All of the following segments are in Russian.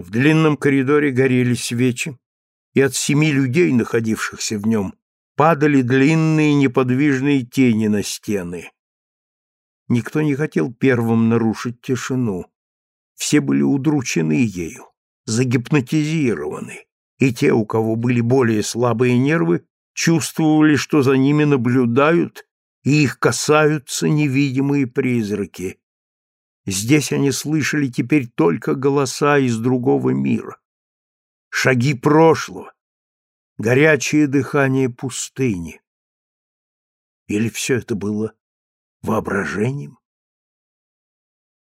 В длинном коридоре горели свечи, и от семи людей, находившихся в нем, падали длинные неподвижные тени на стены. Никто не хотел первым нарушить тишину. Все были удручены ею, загипнотизированы, и те, у кого были более слабые нервы, чувствовали, что за ними наблюдают и их касаются невидимые призраки. Здесь они слышали теперь только голоса из другого мира. Шаги прошлого, горячее дыхание пустыни. Или все это было воображением?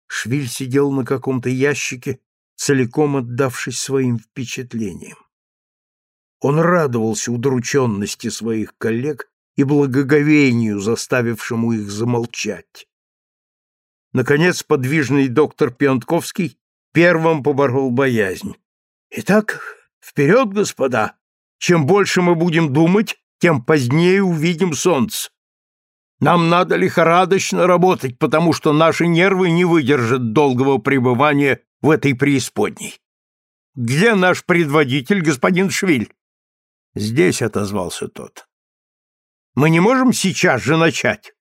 Швиль сидел на каком-то ящике, целиком отдавшись своим впечатлениям. Он радовался удрученности своих коллег и благоговению, заставившему их замолчать. Наконец, подвижный доктор Пионтковский первым поборол боязнь. «Итак, вперед, господа! Чем больше мы будем думать, тем позднее увидим солнце. Нам надо лихорадочно работать, потому что наши нервы не выдержат долгого пребывания в этой преисподней. Где наш предводитель, господин Швиль?» «Здесь», — отозвался тот. Мы не можем сейчас же начать?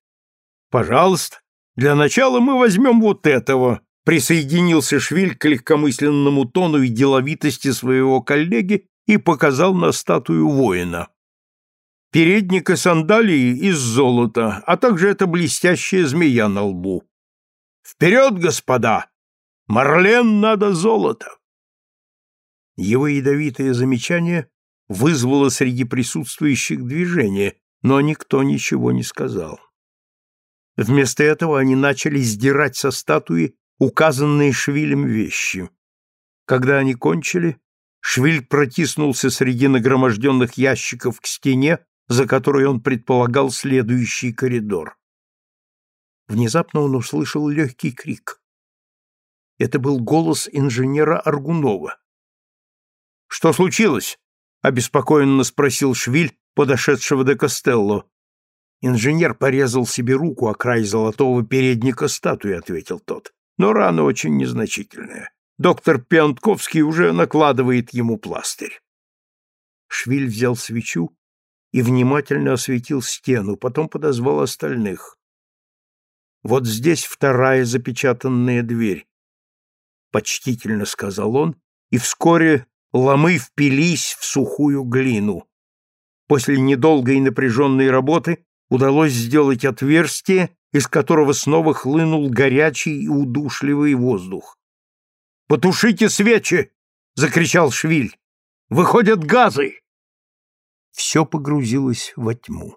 Пожалуйста. Для начала мы возьмем вот этого, присоединился Швиль к легкомысленному тону и деловитости своего коллеги и показал на статую воина. Передник и сандалии из золота, а также эта блестящая змея на лбу. Вперед, господа! Марлен надо золото! Его ядовитое замечание вызвало среди присутствующих движение, но никто ничего не сказал. Вместо этого они начали сдирать со статуи указанные Швилем вещи. Когда они кончили, Швиль протиснулся среди нагроможденных ящиков к стене, за которой он предполагал следующий коридор. Внезапно он услышал легкий крик. Это был голос инженера Аргунова. «Что случилось?» — обеспокоенно спросил Швиль, подошедшего до Костелло. Инженер порезал себе руку о край золотого передника статуи, ответил тот. Но рана очень незначительная. Доктор Пиантковский уже накладывает ему пластырь. Швиль взял свечу и внимательно осветил стену, потом подозвал остальных. Вот здесь вторая запечатанная дверь. Почтительно сказал он, и вскоре ломы впились в сухую глину. После недолгой напряженной работы удалось сделать отверстие, из которого снова хлынул горячий и удушливый воздух. «Потушите свечи!» — закричал Швиль. «Выходят газы!» Все погрузилось во тьму.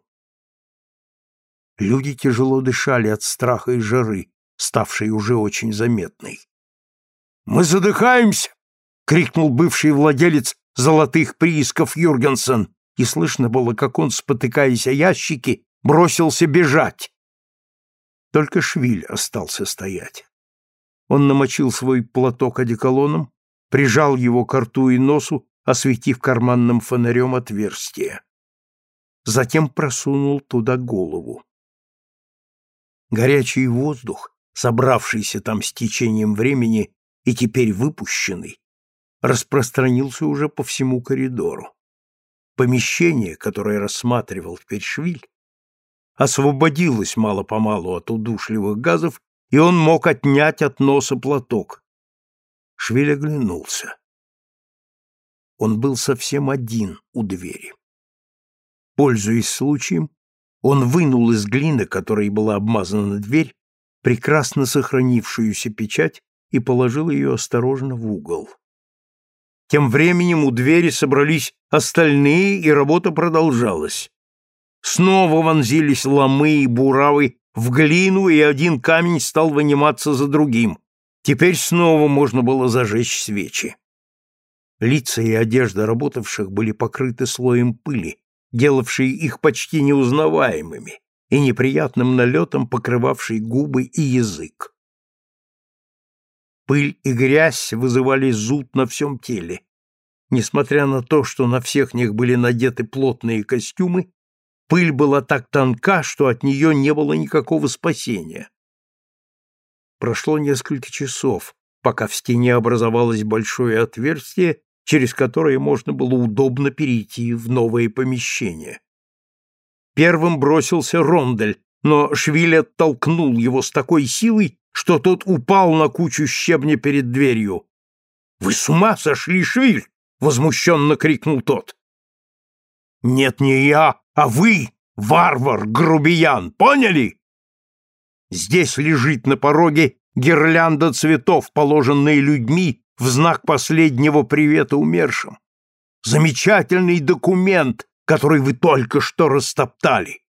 Люди тяжело дышали от страха и жары, ставшей уже очень заметной. «Мы задыхаемся!» — крикнул бывший владелец золотых приисков Юргенсен и слышно было, как он, спотыкаясь о ящики, бросился бежать. Только Швиль остался стоять. Он намочил свой платок одеколоном, прижал его к рту и носу, осветив карманным фонарем отверстие. Затем просунул туда голову. Горячий воздух, собравшийся там с течением времени и теперь выпущенный, распространился уже по всему коридору. Помещение, которое рассматривал теперь Швиль, освободилось мало-помалу от удушливых газов, и он мог отнять от носа платок. Швиль оглянулся. Он был совсем один у двери. Пользуясь случаем, он вынул из глины, которой была обмазана дверь, прекрасно сохранившуюся печать и положил ее осторожно в угол. Тем временем у двери собрались остальные, и работа продолжалась. Снова вонзились ломы и буравы в глину, и один камень стал выниматься за другим. Теперь снова можно было зажечь свечи. Лица и одежда работавших были покрыты слоем пыли, делавшей их почти неузнаваемыми и неприятным налетом покрывавшей губы и язык. Пыль и грязь вызывали зуд на всем теле. Несмотря на то, что на всех них были надеты плотные костюмы, пыль была так тонка, что от нее не было никакого спасения. Прошло несколько часов, пока в стене образовалось большое отверстие, через которое можно было удобно перейти в новое помещение. Первым бросился Рондель, но Швиль оттолкнул его с такой силой, что тот упал на кучу щебня перед дверью. «Вы с ума сошли, Швиль!» — возмущенно крикнул тот. «Нет, не я, а вы, варвар, грубиян, поняли?» Здесь лежит на пороге гирлянда цветов, положенные людьми в знак последнего привета умершим. Замечательный документ, который вы только что растоптали.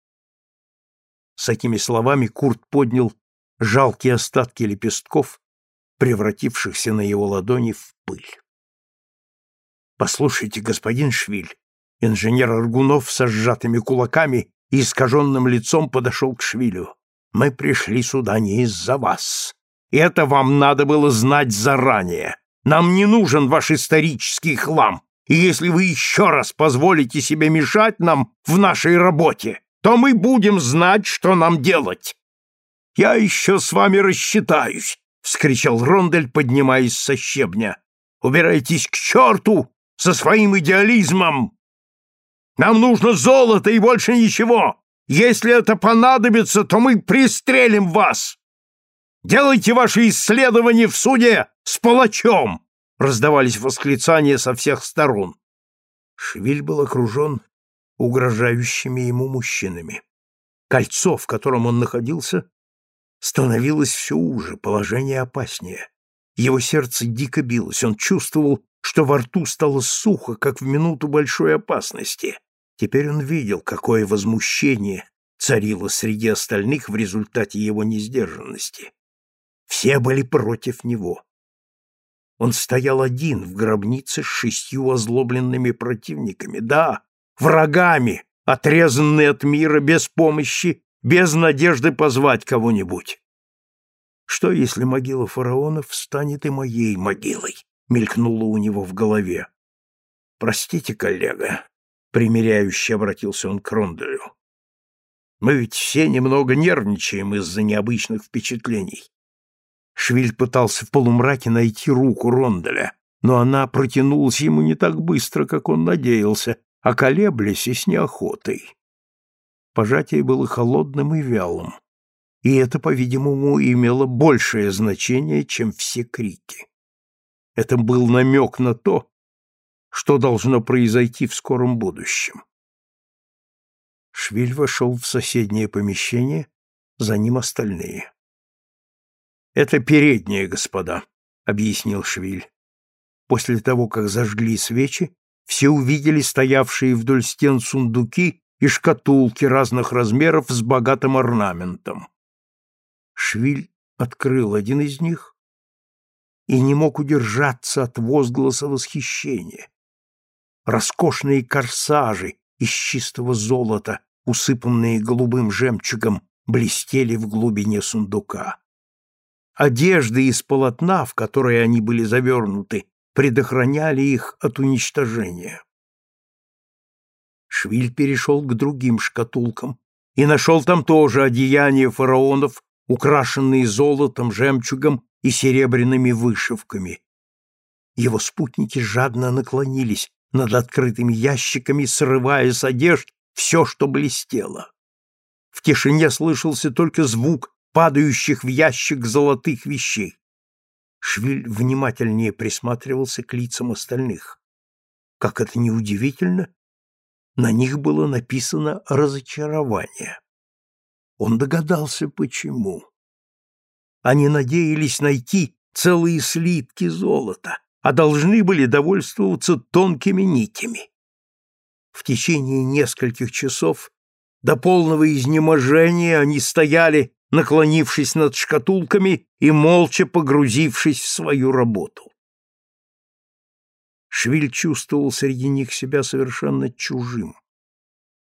С этими словами Курт поднял жалкие остатки лепестков, превратившихся на его ладони в пыль. «Послушайте, господин Швиль», инженер Аргунов со сжатыми кулаками и искаженным лицом подошел к Швилю. «Мы пришли сюда не из-за вас. Это вам надо было знать заранее. Нам не нужен ваш исторический хлам, и если вы еще раз позволите себе мешать нам в нашей работе, то мы будем знать, что нам делать. Я еще с вами рассчитаюсь, — вскричал Рондель, поднимаясь со щебня. «Убирайтесь к черту со своим идеализмом! Нам нужно золото и больше ничего! Если это понадобится, то мы пристрелим вас! Делайте ваши исследования в суде с палачом!» Раздавались восклицания со всех сторон. Швиль был окружен угрожающими ему мужчинами. Кольцо, в котором он находился, становилось все уже, положение опаснее. Его сердце дико билось, он чувствовал, что во рту стало сухо, как в минуту большой опасности. Теперь он видел, какое возмущение царило среди остальных в результате его несдержанности. Все были против него. Он стоял один в гробнице с шестью озлобленными противниками, да, врагами, отрезанные от мира без помощи без надежды позвать кого-нибудь. Что, если могила фараонов станет и моей могилой? Мелькнуло у него в голове. Простите, коллега, примиряюще обратился он к Ронделю. Мы ведь все немного нервничаем из-за необычных впечатлений. Швиль пытался в полумраке найти руку Ронделя, но она протянулась ему не так быстро, как он надеялся, а колеблясь и с неохотой. Пожатие было холодным и вялым, и это, по-видимому, имело большее значение, чем все крики. Это был намек на то, что должно произойти в скором будущем. Швиль вошел в соседнее помещение, за ним остальные. «Это передние, господа», — объяснил Швиль. После того, как зажгли свечи, все увидели стоявшие вдоль стен сундуки и шкатулки разных размеров с богатым орнаментом. Швиль открыл один из них и не мог удержаться от возгласа восхищения. Роскошные корсажи из чистого золота, усыпанные голубым жемчугом, блестели в глубине сундука. Одежды из полотна, в которые они были завернуты, предохраняли их от уничтожения. Швиль перешел к другим шкатулкам и нашел там тоже одеяния фараонов, украшенные золотом, жемчугом и серебряными вышивками. Его спутники жадно наклонились над открытыми ящиками, срывая с одежд все, что блестело. В тишине слышался только звук падающих в ящик золотых вещей. Швиль внимательнее присматривался к лицам остальных. Как это неудивительно, на них было написано разочарование. Он догадался, почему. Они надеялись найти целые слитки золота, а должны были довольствоваться тонкими нитями. В течение нескольких часов до полного изнеможения они стояли, наклонившись над шкатулками и молча погрузившись в свою работу. Швиль чувствовал среди них себя совершенно чужим.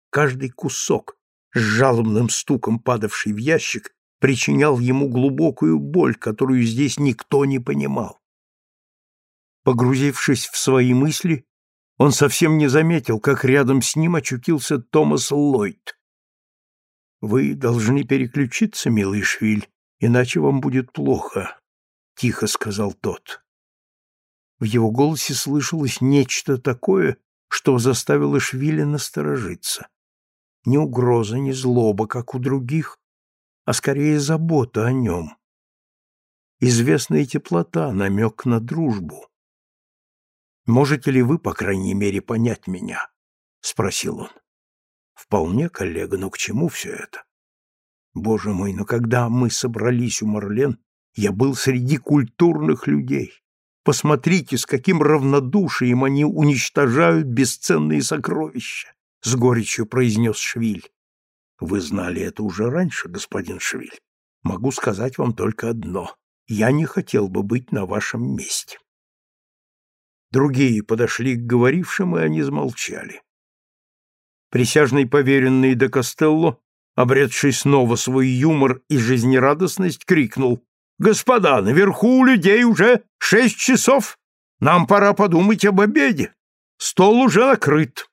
Каждый кусок, с жалобным стуком падавший в ящик, причинял ему глубокую боль, которую здесь никто не понимал. Погрузившись в свои мысли, он совсем не заметил, как рядом с ним очутился Томас Ллойд. «Вы должны переключиться, милый Швиль, иначе вам будет плохо. тихо сказал тот. В его голосе слышалось нечто такое, что заставило Швили насторожиться. Ни угроза, ни злоба, как у других, а скорее забота о нем. Известная теплота, намек на дружбу. «Можете ли вы, по крайней мере, понять меня?» — спросил он. «Вполне, коллега, но к чему все это? Боже мой, но когда мы собрались у Марлен, я был среди культурных людей. Посмотрите, с каким равнодушием они уничтожают бесценные сокровища, — с горечью произнес Швиль. Вы знали это уже раньше, господин Швиль. Могу сказать вам только одно. Я не хотел бы быть на вашем месте. Другие подошли к говорившим, и они замолчали. Присяжный поверенный де Костелло, обретший снова свой юмор и жизнерадостность, крикнул «Господа, наверху у людей уже шесть часов. Нам пора подумать об обеде. Стол уже накрыт»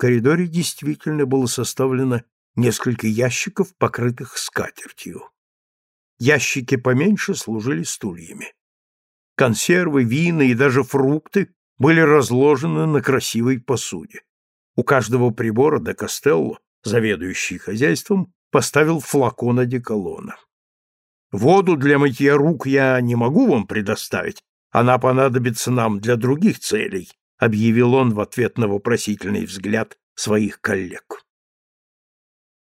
коридоре действительно было составлено несколько ящиков, покрытых скатертью. Ящики поменьше служили стульями. Консервы, вина и даже фрукты были разложены на красивой посуде. У каждого прибора де Костелло, заведующий хозяйством, поставил флакон одеколона. Воду для мытья рук я не могу вам предоставить, она понадобится нам для других целей, объявил он в ответ на вопросительный взгляд своих коллег.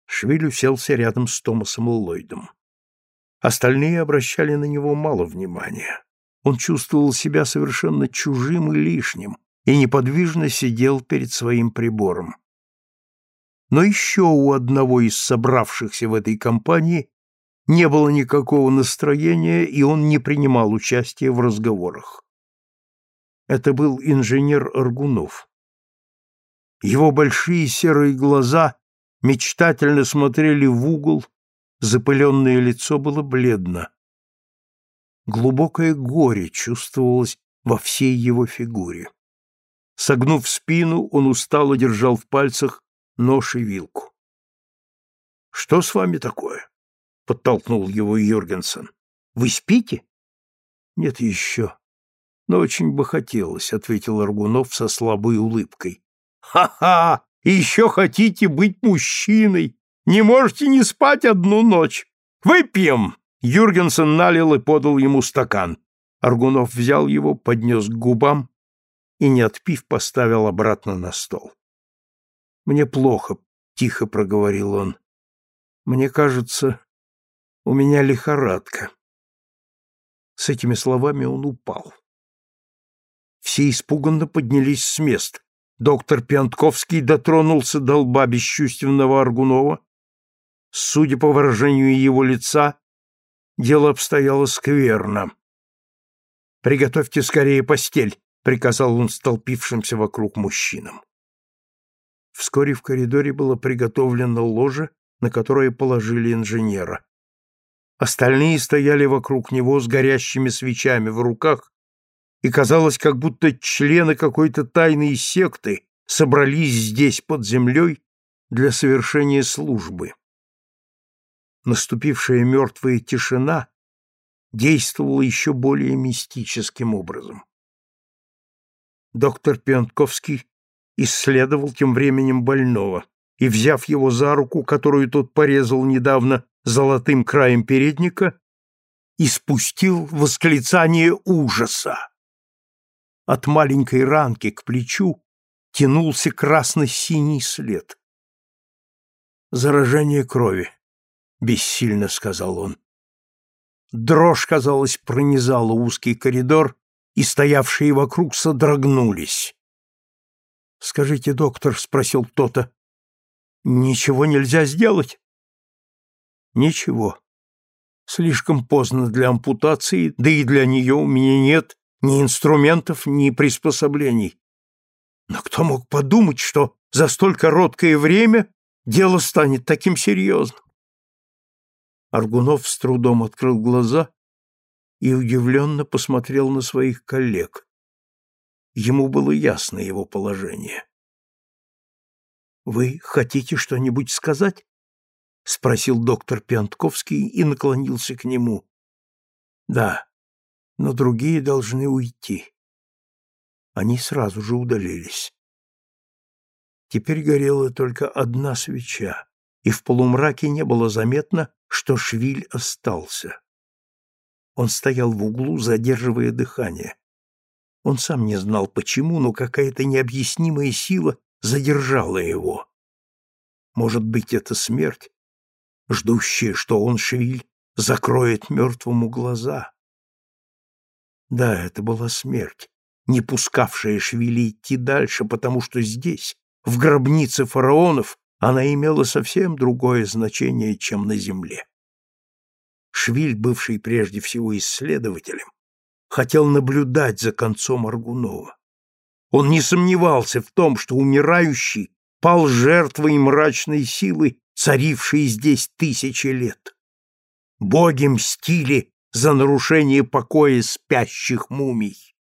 Швиль уселся рядом с Томасом Ллойдом. Остальные обращали на него мало внимания. Он чувствовал себя совершенно чужим и лишним и неподвижно сидел перед своим прибором. Но еще у одного из собравшихся в этой компании не было никакого настроения, и он не принимал участия в разговорах. Это был инженер Аргунов. Его большие серые глаза мечтательно смотрели в угол, запыленное лицо было бледно. Глубокое горе чувствовалось во всей его фигуре. Согнув спину, он устало держал в пальцах нож и вилку. — Что с вами такое? — подтолкнул его Юргенсен. — Вы спите? — Нет еще. Но очень бы хотелось, — ответил Аргунов со слабой улыбкой. «Ха-ха! Еще хотите быть мужчиной! Не можете не спать одну ночь! Выпьем!» Юргенсен налил и подал ему стакан. Аргунов взял его, поднес к губам и, не отпив, поставил обратно на стол. «Мне плохо», — тихо проговорил он. «Мне кажется, у меня лихорадка». С этими словами он упал. Все испуганно поднялись с мест. Доктор Пьянтковский дотронулся до лба бесчувственного Аргунова. Судя по выражению его лица, дело обстояло скверно. «Приготовьте скорее постель», — приказал он столпившимся вокруг мужчинам. Вскоре в коридоре было приготовлено ложе, на которое положили инженера. Остальные стояли вокруг него с горящими свечами в руках и казалось, как будто члены какой-то тайной секты собрались здесь под землей для совершения службы. Наступившая мертвая тишина действовала еще более мистическим образом. Доктор Пиантковский исследовал тем временем больного и, взяв его за руку, которую тот порезал недавно золотым краем передника, испустил восклицание ужаса. От маленькой ранки к плечу тянулся красно-синий след. «Заражение крови», — бессильно сказал он. Дрожь, казалось, пронизала узкий коридор, и стоявшие вокруг содрогнулись. «Скажите, доктор», — спросил кто-то, — «ничего нельзя сделать?» «Ничего. Слишком поздно для ампутации, да и для нее у меня нет ни инструментов, ни приспособлений. Но кто мог подумать, что за столь короткое время дело станет таким серьезным? Аргунов с трудом открыл глаза и удивленно посмотрел на своих коллег. Ему было ясно его положение. «Вы хотите что-нибудь сказать?» — спросил доктор Пиантковский и наклонился к нему. Да, но другие должны уйти. Они сразу же удалились. Теперь горела только одна свеча, и в полумраке не было заметно, что швиль остался. Он стоял в углу, задерживая дыхание. Он сам не знал почему, но какая-то необъяснимая сила задержала его. Может быть, это смерть, ждущая, что он, Швиль, закроет мертвому глаза. Да, это была смерть, не пускавшая Швили идти дальше, потому что здесь, в гробнице фараонов, она имела совсем другое значение, чем на земле. Швиль, бывший прежде всего исследователем, хотел наблюдать за концом Аргунова. Он не сомневался в том, что умирающий пал жертвой мрачной силы, царившей здесь тысячи лет. Боги мстили за нарушение покоя спящих мумий.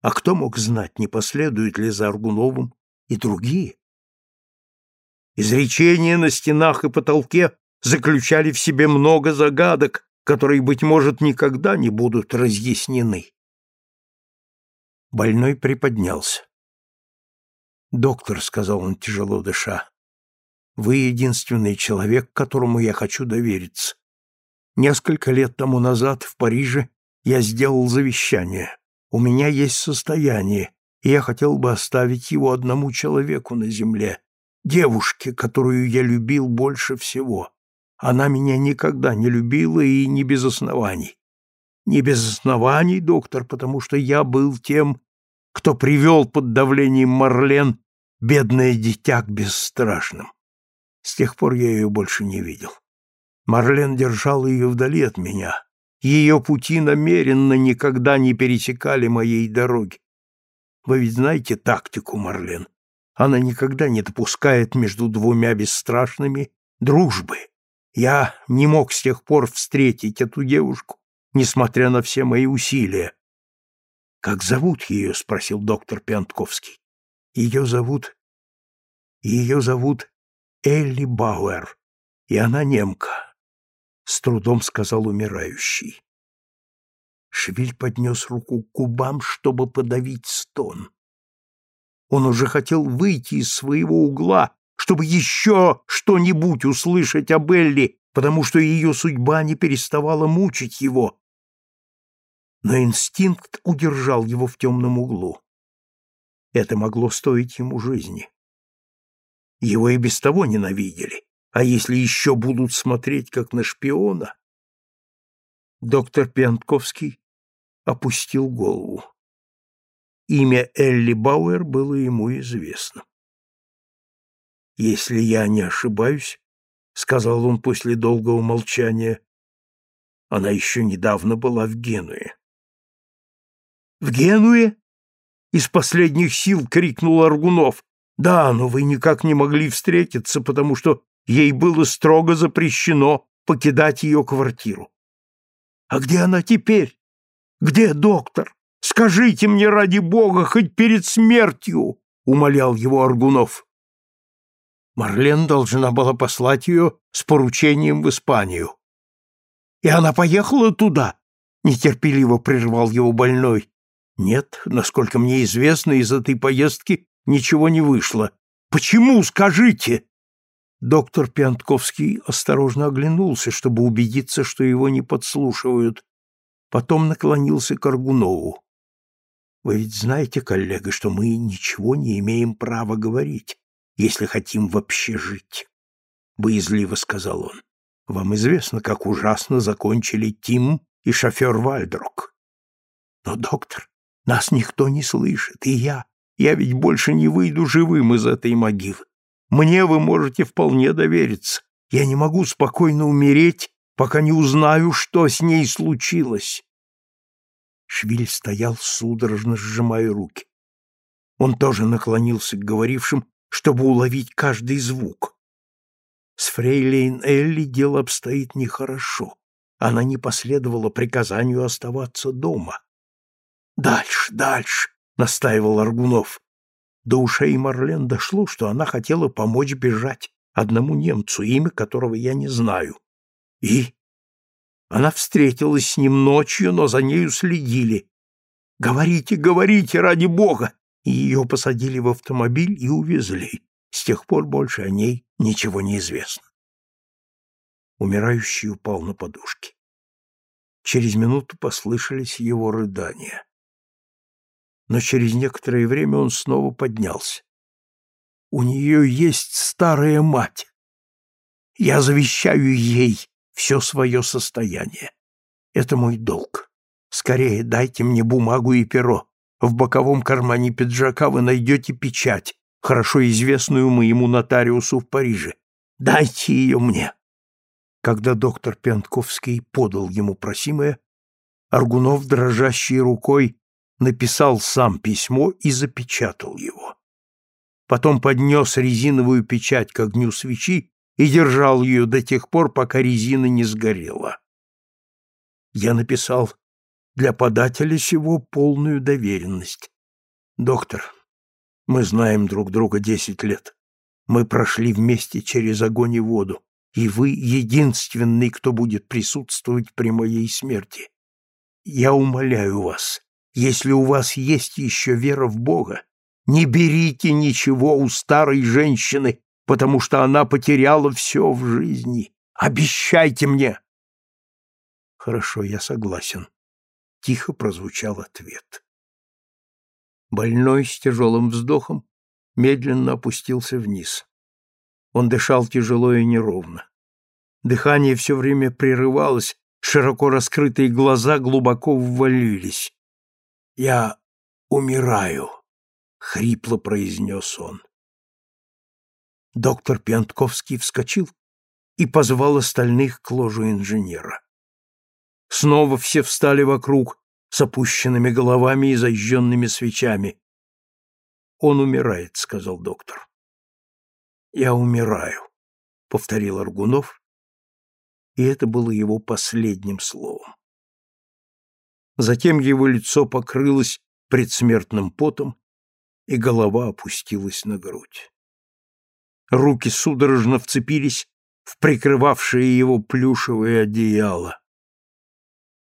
А кто мог знать, не последуют ли за Аргуновым и другие? Изречения на стенах и потолке заключали в себе много загадок, которые, быть может, никогда не будут разъяснены. Больной приподнялся. «Доктор», — сказал он, тяжело дыша, — «вы единственный человек, которому я хочу довериться. Несколько лет тому назад в Париже я сделал завещание. У меня есть состояние, и я хотел бы оставить его одному человеку на земле, девушке, которую я любил больше всего. Она меня никогда не любила и не без оснований. Не без оснований, доктор, потому что я был тем, кто привел под давлением Марлен бедное дитя к бесстрашным. С тех пор я ее больше не видел. Марлен держал ее вдали от меня. Ее пути намеренно никогда не пересекали моей дороги. Вы ведь знаете тактику Марлен. Она никогда не допускает между двумя бесстрашными дружбы. Я не мог с тех пор встретить эту девушку, несмотря на все мои усилия. «Как зовут ее?» — спросил доктор Пентковский. «Ее зовут... Ее зовут Элли Бауэр, и она немка», — с трудом сказал умирающий. Швиль поднес руку к губам, чтобы подавить стон. Он уже хотел выйти из своего угла, чтобы еще что-нибудь услышать об Элли, потому что ее судьба не переставала мучить его. Но инстинкт удержал его в темном углу. Это могло стоить ему жизни. Его и без того ненавидели, а если еще будут смотреть как на шпиона... Доктор Пиантковский опустил голову. Имя Элли Бауэр было ему известно. «Если я не ошибаюсь», — сказал он после долгого молчания, — «она еще недавно была в Генуе». «В Генуе?» — из последних сил крикнул Аргунов. «Да, но вы никак не могли встретиться, потому что ей было строго запрещено покидать ее квартиру. А где она теперь? Где доктор? Скажите мне ради бога, хоть перед смертью!» — умолял его Аргунов. Марлен должна была послать ее с поручением в Испанию. «И она поехала туда?» — нетерпеливо прервал его больной. «Нет, насколько мне известно, из этой поездки ничего не вышло. Почему, скажите?» Доктор Пиантковский осторожно оглянулся, чтобы убедиться, что его не подслушивают. Потом наклонился к Аргунову. Вы ведь знаете, коллега, что мы ничего не имеем права говорить, если хотим вообще жить, — боязливо сказал он. Вам известно, как ужасно закончили Тим и шофер Вальдрок. Но, доктор, нас никто не слышит, и я, я ведь больше не выйду живым из этой могилы. Мне вы можете вполне довериться. Я не могу спокойно умереть, пока не узнаю, что с ней случилось. Швиль стоял, судорожно сжимая руки. Он тоже наклонился к говорившим, чтобы уловить каждый звук. С фрейлейн Элли дело обстоит нехорошо. Она не последовала приказанию оставаться дома. «Дальше, дальше!» — настаивал Аргунов. До ушей Марлен дошло, что она хотела помочь бежать одному немцу, имя которого я не знаю. И Она встретилась с ним ночью, но за нею следили. «Говорите, говорите, ради бога!» И ее посадили в автомобиль и увезли. С тех пор больше о ней ничего не известно. Умирающий упал на подушки. Через минуту послышались его рыдания. Но через некоторое время он снова поднялся. У нее есть старая мать. Я завещаю ей все свое состояние. Это мой долг. Скорее дайте мне бумагу и перо. В боковом кармане пиджака вы найдете печать, хорошо известную моему нотариусу в Париже. Дайте ее мне. Когда доктор Пентковский подал ему просимое, Аргунов дрожащей рукой написал сам письмо и запечатал его. Потом поднес резиновую печать к огню свечи и держал ее до тех пор, пока резина не сгорела. Я написал для подателя сего полную доверенность. Доктор, мы знаем друг друга десять лет. Мы прошли вместе через огонь и воду и вы единственный, кто будет присутствовать при моей смерти. Я умоляю вас, если у вас есть еще вера в Бога, не берите ничего у старой женщины, потому что она потеряла все в жизни. Обещайте мне!» «Хорошо, я согласен», — тихо прозвучал ответ. Больной с тяжелым вздохом медленно опустился вниз. Он дышал тяжело и неровно. Дыхание все время прерывалось, широко раскрытые глаза глубоко ввалились. «Я умираю», — хрипло произнес он. Доктор Пьянтковский вскочил и позвал остальных к ложу инженера. Снова все встали вокруг с опущенными головами и зажженными свечами. «Он умирает», — сказал доктор. «Я умираю», — повторил Аргунов, и это было его последним словом. Затем его лицо покрылось предсмертным потом, и голова опустилась на грудь. Руки судорожно вцепились в прикрывавшее его плюшевое одеяло.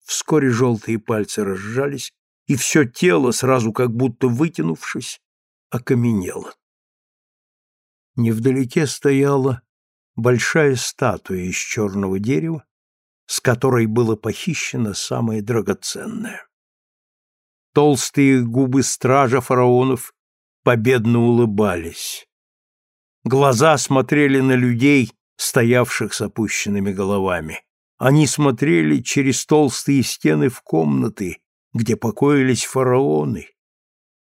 Вскоре желтые пальцы разжались, и все тело, сразу как будто вытянувшись, окаменело. Невдалеке стояла большая статуя из черного дерева, с которой было похищено самое драгоценное. Толстые губы стража фараонов победно улыбались. Глаза смотрели на людей, стоявших с опущенными головами. Они смотрели через толстые стены в комнаты, где покоились фараоны,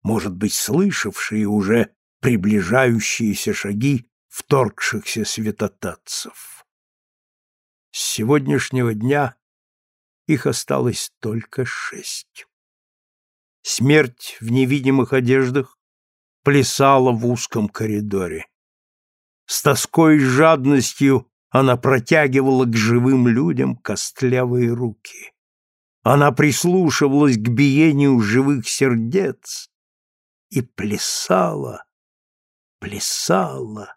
может быть, слышавшие уже приближающиеся шаги вторгшихся святотатцев. С сегодняшнего дня их осталось только шесть. Смерть в невидимых одеждах плясала в узком коридоре. С тоской и жадностью она протягивала к живым людям костлявые руки. Она прислушивалась к биению живых сердец и плясала, плясала,